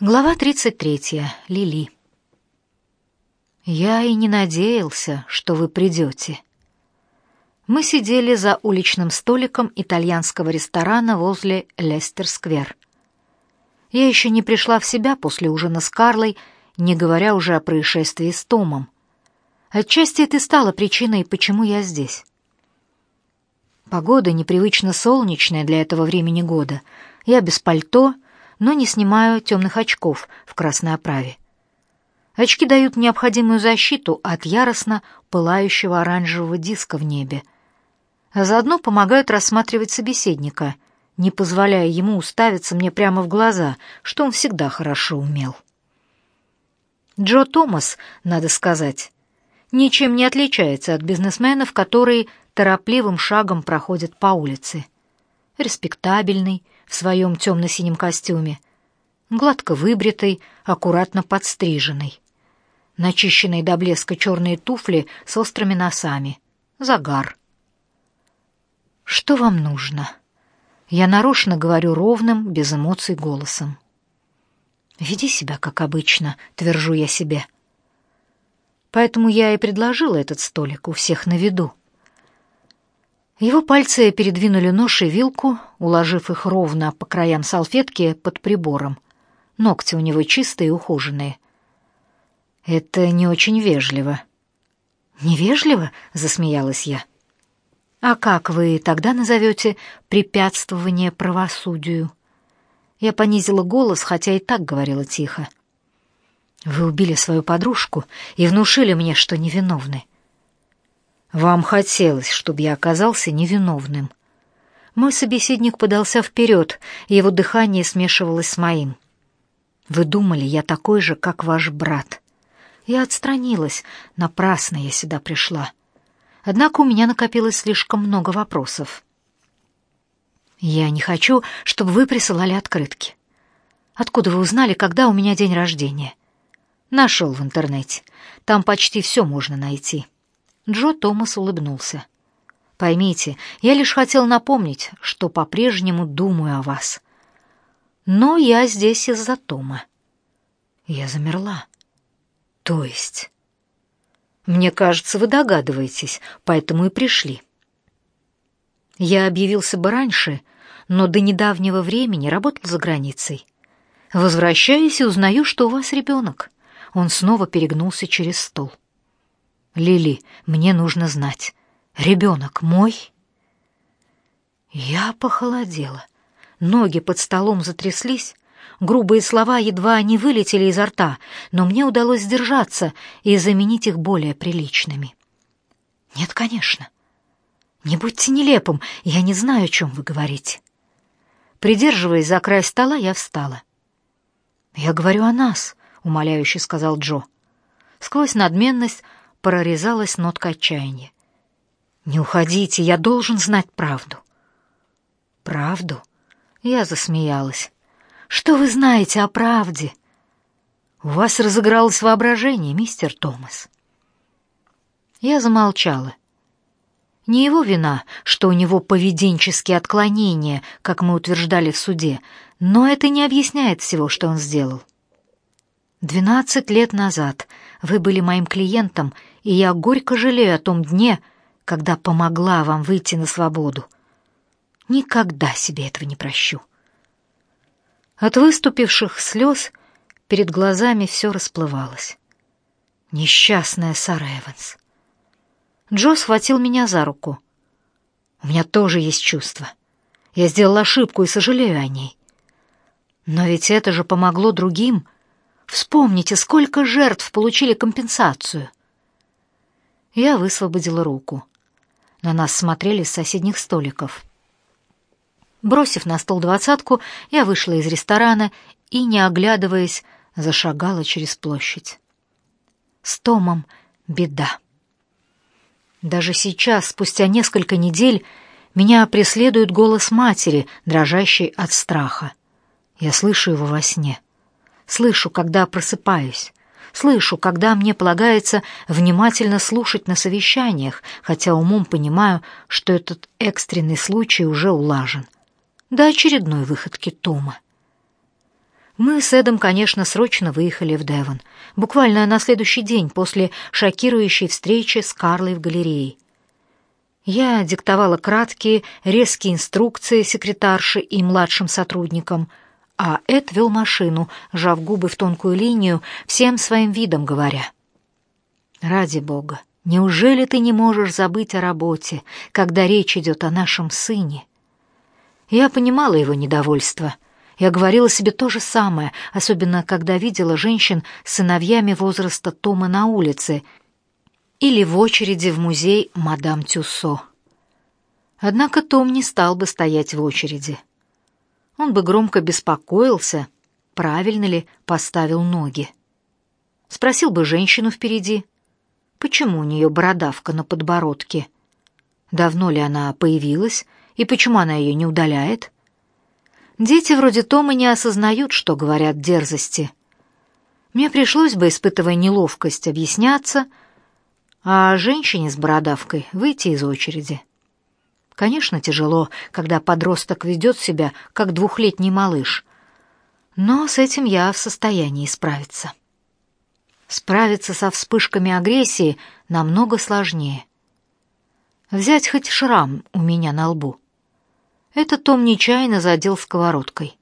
Глава 33. Лили. Я и не надеялся, что вы придете. Мы сидели за уличным столиком итальянского ресторана возле Лестер-сквер. Я еще не пришла в себя после ужина с Карлой, не говоря уже о происшествии с Томом. Отчасти это стало причиной, почему я здесь. Погода непривычно солнечная для этого времени года. Я без пальто — но не снимаю темных очков в красной оправе. Очки дают необходимую защиту от яростно пылающего оранжевого диска в небе, а заодно помогают рассматривать собеседника, не позволяя ему уставиться мне прямо в глаза, что он всегда хорошо умел. Джо Томас, надо сказать, ничем не отличается от бизнесменов, которые торопливым шагом проходят по улице. Респектабельный, в своем темно-синем костюме, гладко выбритый, аккуратно подстриженный. Начищенные до блеска черные туфли с острыми носами. Загар. «Что вам нужно?» Я нарочно говорю ровным, без эмоций голосом. «Веди себя, как обычно», — твержу я себе. Поэтому я и предложила этот столик у всех на виду. Его пальцы передвинули нож и вилку, уложив их ровно по краям салфетки под прибором. Ногти у него чистые и ухоженные. Это не очень вежливо. Невежливо, засмеялась я. А как вы тогда назовете препятствование правосудию? Я понизила голос, хотя и так говорила тихо. Вы убили свою подружку и внушили мне, что невиновны. Вам хотелось, чтобы я оказался невиновным. Мой собеседник подался вперед, его дыхание смешивалось с моим. Вы думали, я такой же, как ваш брат. Я отстранилась, напрасно я сюда пришла. Однако у меня накопилось слишком много вопросов. Я не хочу, чтобы вы присылали открытки. Откуда вы узнали, когда у меня день рождения? Нашел в интернете. Там почти все можно найти. Джо Томас улыбнулся. Поймите, я лишь хотел напомнить, что по-прежнему думаю о вас. Но я здесь из-за Тома. Я замерла. То есть... Мне кажется, вы догадываетесь, поэтому и пришли. Я объявился бы раньше, но до недавнего времени работал за границей. Возвращаюсь и узнаю, что у вас ребенок. Он снова перегнулся через стол. Лили, мне нужно знать. Ребенок мой?» Я похолодела. Ноги под столом затряслись, грубые слова едва не вылетели изо рта, но мне удалось сдержаться и заменить их более приличными. «Нет, конечно. Не будьте нелепым, я не знаю, о чем вы говорите». Придерживаясь за край стола, я встала. «Я говорю о нас», — умоляюще сказал Джо. Сквозь надменность прорезалась нотка отчаяния. «Не уходите, я должен знать правду». «Правду?» Я засмеялась. «Что вы знаете о правде?» «У вас разыгралось воображение, мистер Томас». Я замолчала. Не его вина, что у него поведенческие отклонения, как мы утверждали в суде, но это не объясняет всего, что он сделал. Двенадцать лет назад вы были моим клиентом, и я горько жалею о том дне, когда помогла вам выйти на свободу. Никогда себе этого не прощу. От выступивших слез перед глазами все расплывалось. Несчастная Сара Эванс. Джо схватил меня за руку. У меня тоже есть чувства. Я сделал ошибку и сожалею о ней. Но ведь это же помогло другим — Вспомните, сколько жертв получили компенсацию. Я высвободила руку. На нас смотрели с соседних столиков. Бросив на стол двадцатку, я вышла из ресторана и, не оглядываясь, зашагала через площадь. С Томом беда. Даже сейчас, спустя несколько недель, меня преследует голос матери, дрожащей от страха. Я слышу его во сне. Слышу, когда просыпаюсь. Слышу, когда мне полагается внимательно слушать на совещаниях, хотя умом понимаю, что этот экстренный случай уже улажен. До очередной выходки Тома. Мы с Эдом, конечно, срочно выехали в Девон, буквально на следующий день после шокирующей встречи с Карлой в галерее. Я диктовала краткие, резкие инструкции секретарше и младшим сотрудникам, а Эд вел машину, сжав губы в тонкую линию, всем своим видом говоря. «Ради бога, неужели ты не можешь забыть о работе, когда речь идет о нашем сыне?» Я понимала его недовольство — я говорила себе то же самое, особенно когда видела женщин с сыновьями возраста Тома на улице или в очереди в музей мадам Тюссо. Однако Том не стал бы стоять в очереди. Он бы громко беспокоился, правильно ли поставил ноги. Спросил бы женщину впереди, почему у нее бородавка на подбородке, давно ли она появилась и почему она ее не удаляет. Дети вроде Тома не осознают, что говорят дерзости. Мне пришлось бы, испытывая неловкость, объясняться, а женщине с бородавкой выйти из очереди. Конечно, тяжело, когда подросток ведет себя, как двухлетний малыш, но с этим я в состоянии справиться. Справиться со вспышками агрессии намного сложнее. Взять хоть шрам у меня на лбу — это Том нечаянно задел сковородкой.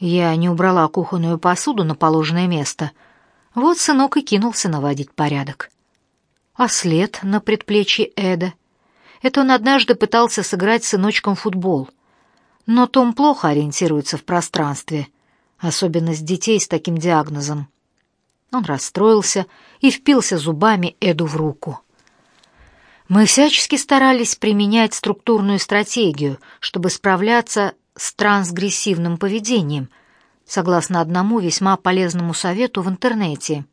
Я не убрала кухонную посуду на положенное место. Вот сынок и кинулся наводить порядок. А след на предплечье Эда? Это он однажды пытался сыграть с сыночком футбол. Но Том плохо ориентируется в пространстве, особенно с детей с таким диагнозом. Он расстроился и впился зубами Эду в руку. Мы всячески старались применять структурную стратегию, чтобы справляться с трансгрессивным поведением, согласно одному весьма полезному совету в интернете.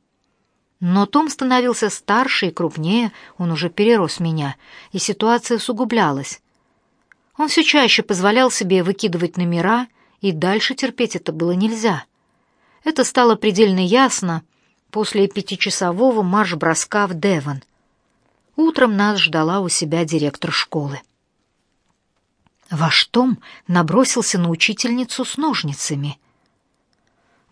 Но Том становился старше и крупнее, он уже перерос меня, и ситуация усугублялась. Он все чаще позволял себе выкидывать номера, и дальше терпеть это было нельзя. Это стало предельно ясно после пятичасового марш-броска в Девон — Утром нас ждала у себя директор школы. Ваш Том набросился на учительницу с ножницами.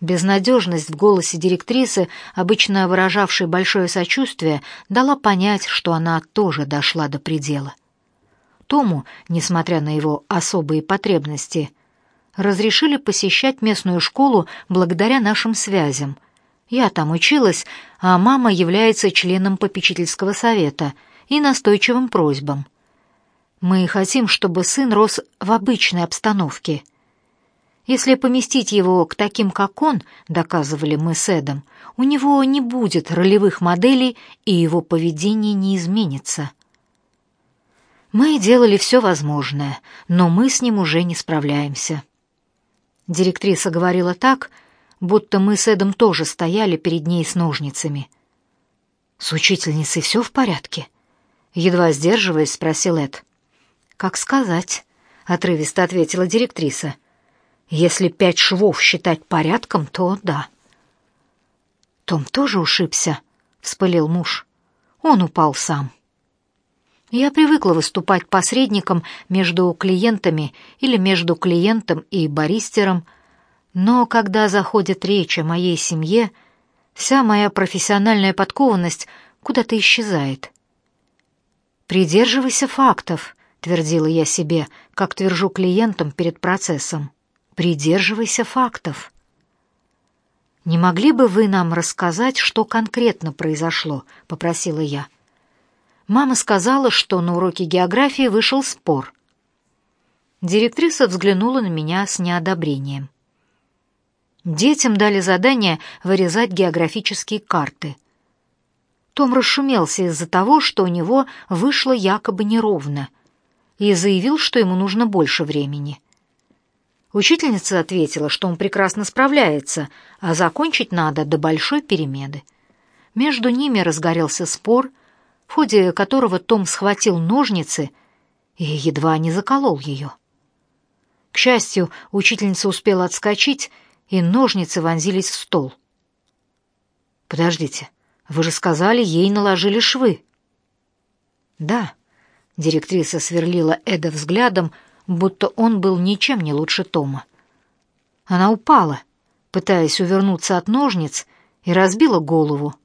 Безнадежность в голосе директрисы, обычно выражавшей большое сочувствие, дала понять, что она тоже дошла до предела. Тому, несмотря на его особые потребности, разрешили посещать местную школу благодаря нашим связям — я там училась, а мама является членом попечительского совета и настойчивым просьбам. Мы хотим, чтобы сын рос в обычной обстановке. Если поместить его к таким, как он, доказывали мы с Эдом, у него не будет ролевых моделей, и его поведение не изменится. Мы делали все возможное, но мы с ним уже не справляемся. Директриса говорила так, будто мы с Эдом тоже стояли перед ней с ножницами. «С учительницей все в порядке?» Едва сдерживаясь, спросил Эд. «Как сказать?» — отрывисто ответила директриса. «Если пять швов считать порядком, то да». «Том тоже ушибся?» — вспылил муж. «Он упал сам». Я привыкла выступать посредником между клиентами или между клиентом и баристером, но когда заходит речь о моей семье, вся моя профессиональная подкованность куда-то исчезает. «Придерживайся фактов», — твердила я себе, как твержу клиентам перед процессом. «Придерживайся фактов». «Не могли бы вы нам рассказать, что конкретно произошло?» — попросила я. Мама сказала, что на уроке географии вышел спор. Директриса взглянула на меня с неодобрением. Детям дали задание вырезать географические карты. Том расшумелся из-за того, что у него вышло якобы неровно, и заявил, что ему нужно больше времени. Учительница ответила, что он прекрасно справляется, а закончить надо до большой перемены. Между ними разгорелся спор, в ходе которого Том схватил ножницы и едва не заколол ее. К счастью, учительница успела отскочить и ножницы вонзились в стол. «Подождите, вы же сказали, ей наложили швы». «Да», — директриса сверлила Эда взглядом, будто он был ничем не лучше Тома. «Она упала, пытаясь увернуться от ножниц, и разбила голову.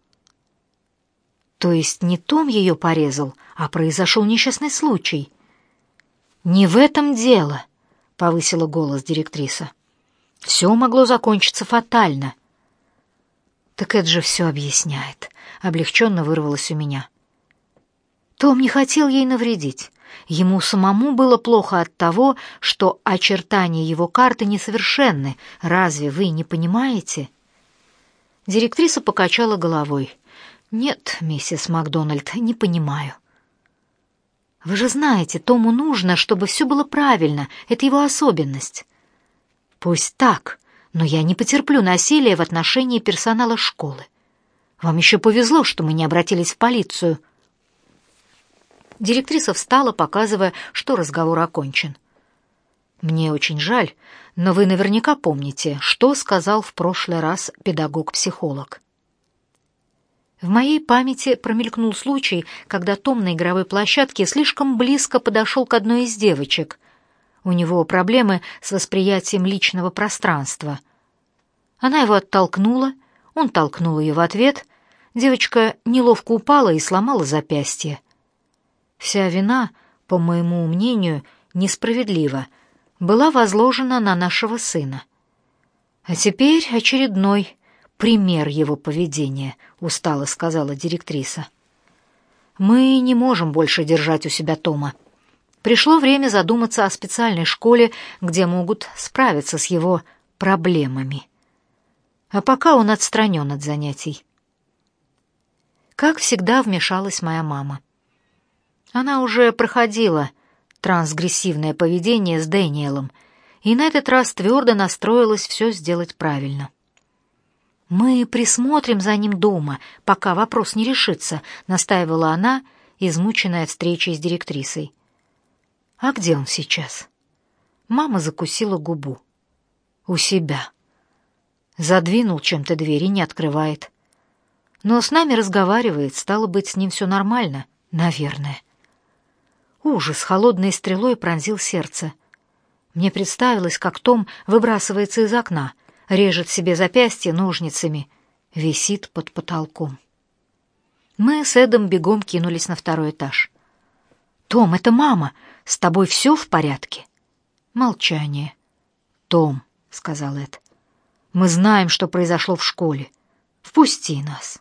То есть не Том ее порезал, а произошел несчастный случай. «Не в этом дело», — повысила голос директриса. «Все могло закончиться фатально». «Так это же все объясняет», — облегченно вырвалось у меня. Том не хотел ей навредить. Ему самому было плохо от того, что очертания его карты несовершенны. Разве вы не понимаете? Директриса покачала головой. Нет, миссис Макдональд, не понимаю. Вы же знаете, Тому нужно, чтобы все было правильно. Это его особенность. Пусть так, но я не потерплю насилия в отношении персонала школы. Вам еще повезло, что мы не обратились в полицию. Директриса встала, показывая, что разговор окончен. Мне очень жаль, но вы наверняка помните, что сказал в прошлый раз педагог-психолог. В моей памяти промелькнул случай, когда Том на игровой площадке слишком близко подошел к одной из девочек. У него проблемы с восприятием личного пространства. Она его оттолкнула, он толкнул ее в ответ. Девочка неловко упала и сломала запястье. Вся вина, по моему мнению, несправедлива, была возложена на нашего сына. А теперь очередной пример его поведения, устало сказала директриса. Мы не можем больше держать у себя Тома. Пришло время задуматься о специальной школе, где могут справиться с его проблемами. А пока он отстранен от занятий. Как всегда вмешалась моя мама. Она уже проходила трансгрессивное поведение с Дэниелом и на этот раз твердо настроилась все сделать правильно. «Мы присмотрим за ним дома, пока вопрос не решится», — настаивала она, измученная встречей с директрисой. «А где он сейчас?» Мама закусила губу. «У себя». Задвинул чем-то дверь и не открывает. Но с нами разговаривает, стало быть, с ним все нормально, наверное. Ужас холодной стрелой пронзил сердце. Мне представилось, как Том выбрасывается из окна, режет себе запястье ножницами, висит под потолком. Мы с Эдом бегом кинулись на второй этаж. «Том, это мама! С тобой все в порядке?» Молчание. «Том», — сказал Эд, — «мы знаем, что произошло в школе. Впусти нас».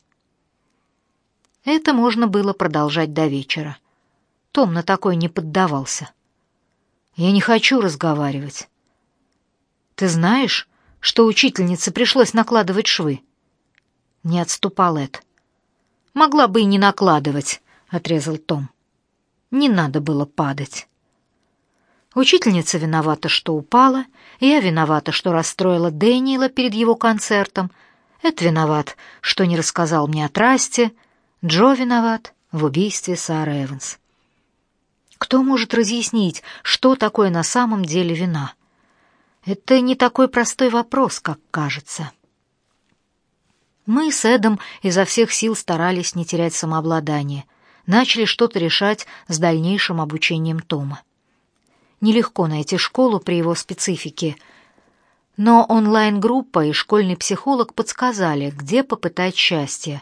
Это можно было продолжать до вечера. Том на такой не поддавался. Я не хочу разговаривать. Ты знаешь, что учительнице пришлось накладывать швы? Не отступал Эд. Могла бы и не накладывать, отрезал Том. Не надо было падать. Учительница виновата, что упала, я виновата, что расстроила Дэниела перед его концертом. Эд виноват, что не рассказал мне о трасте. Джо виноват в убийстве Сары Эванс. Кто может разъяснить, что такое на самом деле вина? Это не такой простой вопрос, как кажется. Мы с Эдом изо всех сил старались не терять самообладание, начали что-то решать с дальнейшим обучением Тома. Нелегко найти школу при его специфике, но онлайн-группа и школьный психолог подсказали, где попытать счастье.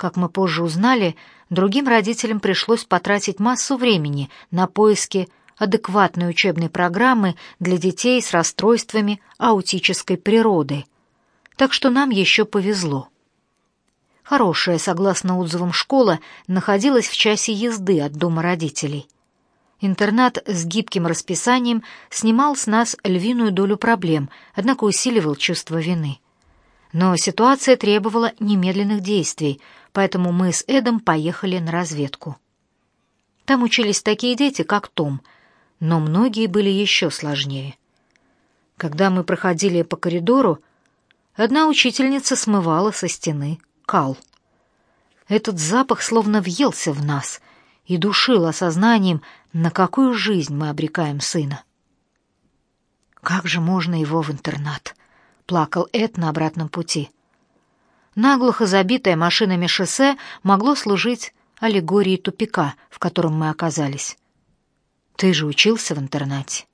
Как мы позже узнали, другим родителям пришлось потратить массу времени на поиски адекватной учебной программы для детей с расстройствами аутической природы. Так что нам еще повезло. Хорошая, согласно отзывам, школа находилась в часе езды от дома родителей. Интернат с гибким расписанием снимал с нас львиную долю проблем, однако усиливал чувство вины. Но ситуация требовала немедленных действий, поэтому мы с Эдом поехали на разведку. Там учились такие дети, как Том, но многие были еще сложнее. Когда мы проходили по коридору, одна учительница смывала со стены кал. Этот запах словно въелся в нас и душил осознанием, на какую жизнь мы обрекаем сына. «Как же можно его в интернат?» — плакал Эд на обратном пути. Наглухо забитое машинами шоссе могло служить аллегорией тупика, в котором мы оказались. Ты же учился в интернате.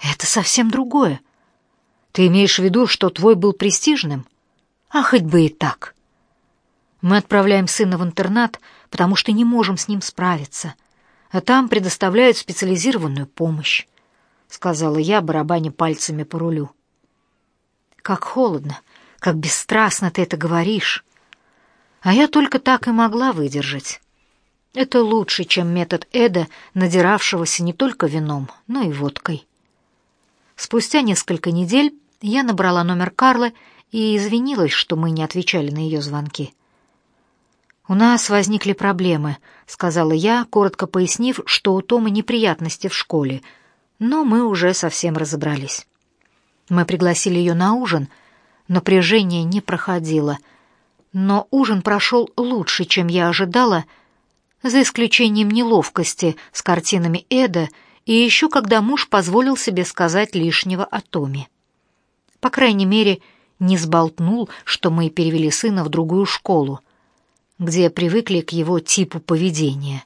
Это совсем другое. Ты имеешь в виду, что твой был престижным? А хоть бы и так. Мы отправляем сына в интернат, потому что не можем с ним справиться, а там предоставляют специализированную помощь, сказала я, барабаня пальцами по рулю. Как холодно, как бесстрастно ты это говоришь. А я только так и могла выдержать. Это лучше, чем метод Эда, надиравшегося не только вином, но и водкой. Спустя несколько недель я набрала номер Карлы и извинилась, что мы не отвечали на ее звонки. «У нас возникли проблемы», — сказала я, коротко пояснив, что у Тома неприятности в школе, но мы уже совсем разобрались. Мы пригласили ее на ужин, напряжение не проходило, но ужин прошел лучше, чем я ожидала, за исключением неловкости с картинами Эда и еще когда муж позволил себе сказать лишнего о Томе. По крайней мере, не сболтнул, что мы перевели сына в другую школу, где привыкли к его типу поведения,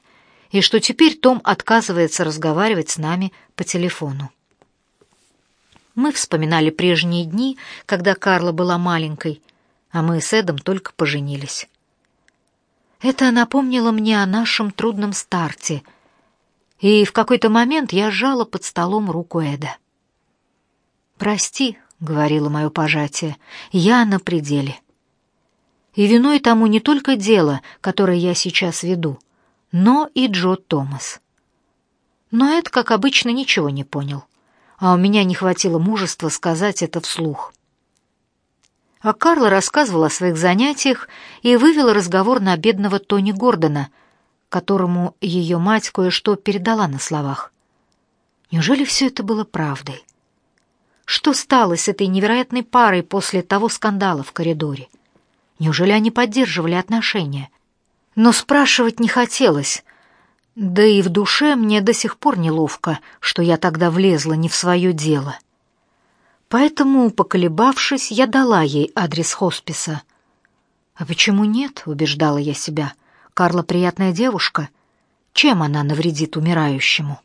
и что теперь Том отказывается разговаривать с нами по телефону. Мы вспоминали прежние дни, когда Карла была маленькой, а мы с Эдом только поженились. Это напомнило мне о нашем трудном старте, и в какой-то момент я сжала под столом руку Эда. «Прости», — говорило мое пожатие, — «я на пределе». И виной тому не только дело, которое я сейчас веду, но и Джо Томас. Но Эд, как обычно, ничего не понял, а у меня не хватило мужества сказать это вслух. А Карла рассказывала о своих занятиях и вывела разговор на бедного Тони Гордона, которому ее мать кое-что передала на словах. Неужели все это было правдой? Что стало с этой невероятной парой после того скандала в коридоре? Неужели они поддерживали отношения? Но спрашивать не хотелось. Да и в душе мне до сих пор неловко, что я тогда влезла не в свое дело. Поэтому, поколебавшись, я дала ей адрес хосписа. А почему нет, убеждала я себя. Карла приятная девушка. Чем она навредит умирающему?